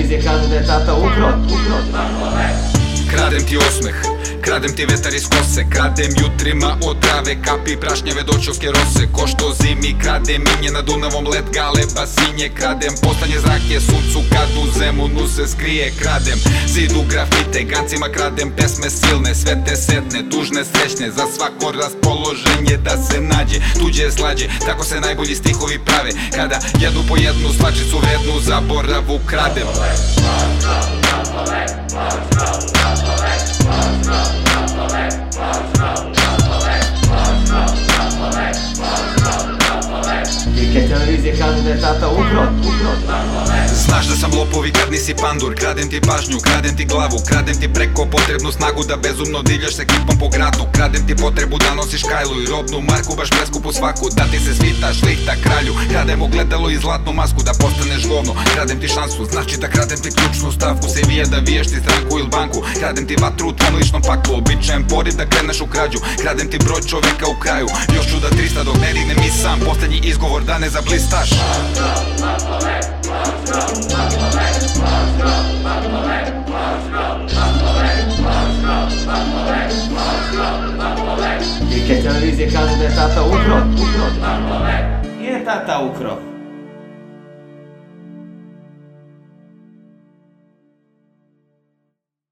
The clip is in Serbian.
Neke televizije kažu da je tata ukro, ukro Kradem ti osmeh, kradem ti vetar iz kose Kradem jutrima od trave, kapi prašnjave dočovske rose. Ko što zimi kradem minje na Dunavom let gale basinje. Kradem postanje zrake suncu kad u zemunu se skrije. Kradem zidu grafite, gancima kradem pesme silne. Sve te setne, tužne, srećne, za svako raspoloženje da se nađe Tuđe slađe, tako se najbolji stihovi prave Kada jednu po jednu svačicu vrednu zaboravu kradem Neke televizije kažu da je tata ukro, ukro Znaš da sam lopovi kad nisi pandur Kradem ti pažnju, kradem ti glavu Kradem ti preko potrebnu snagu Da bezumno divljaš se ekipom po gradu Kradem ti potrebu da nosiš kajlu i robnu marku Baš preskupu svaku Da ti se svitaš lihta kralju Kradem ogledalo i zlatnu masku Da postaneš govno Kradem ti šansu, znači da kradem ti ključnu stavku Se vije da viješ ti stranku ili banku Kradem ti vatru u tvom ličnom paklu Običajem poriv da kreneš u krađu Kradem ti broj čoveka u kraju Još ću da 300 dok ne dignem i sam izgovor da ne zablistaš. Neke televizije kažu da je tata ukro, ukro Nije tata ukro